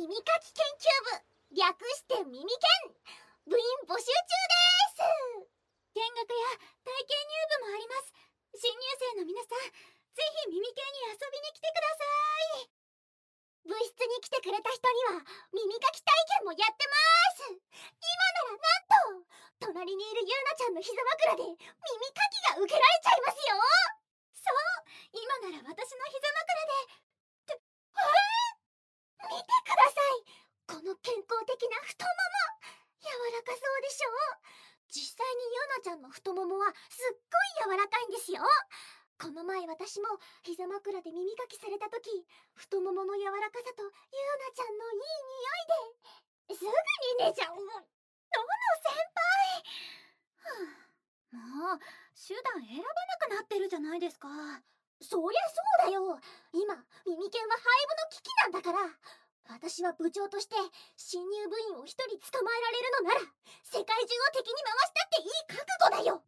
耳かき研究部略して耳研部員募集中です見学や体験入部もあります新入生の皆さんぜひ耳研に遊びに来てください部室に来てくれた人には耳かき体験もやってます今ならなんと隣にいるゆうなちゃんの膝枕で耳かきが受けられちゃう今なら私の膝枕でってえー、見てくださいこの健康的な太ももそうでしょ？実際にゆうなちゃんの太ももはすっごい柔らかいんですよこの前私も膝枕で耳かきされた時太ももの柔らかさとゆうなちゃんのいい匂いですぐに寝ちゃうのの先輩もう手段選ばなくなってるじゃないですか。そりゃそうだよ。今耳犬は廃部の危機なんだから。私は部長として新入部員を一人捕まえられるのなら世界中を敵に回したっていい覚悟だよ。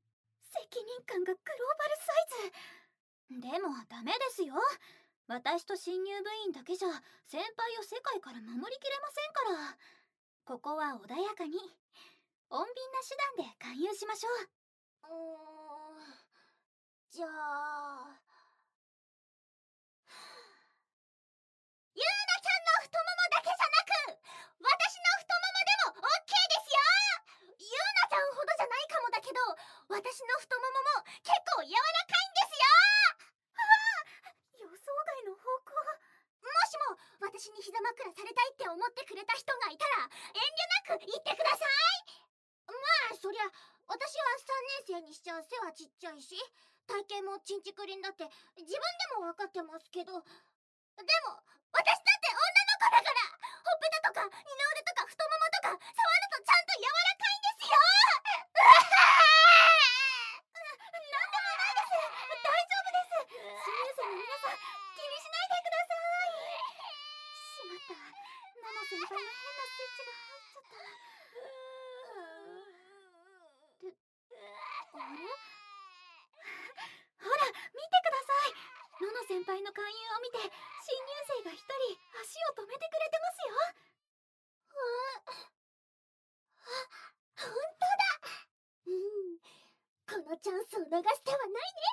責任感がグローバルサイズ。でもダメですよ。私と新入部員だけじゃ先輩を世界から守りきれませんから。ここは穏やかに穏便な手段で勧誘しましょう。うーん。じゃあ私の太ももも結構柔らかいんですよ。予想外の方向もしも私に膝枕されたいって思ってくれた人がいたら遠慮なく言ってください。まあそりゃ私は3年生にしちゃ背はちっちゃいし体型もちんちくりんだって自分でも分かってますけど。でも私先輩の変なスイッチが入っちゃったあれほら見てくださいのの先輩の勧誘を見て新入生が一人足を止めてくれてますよあ、本当だうんこのチャンスを逃してはないね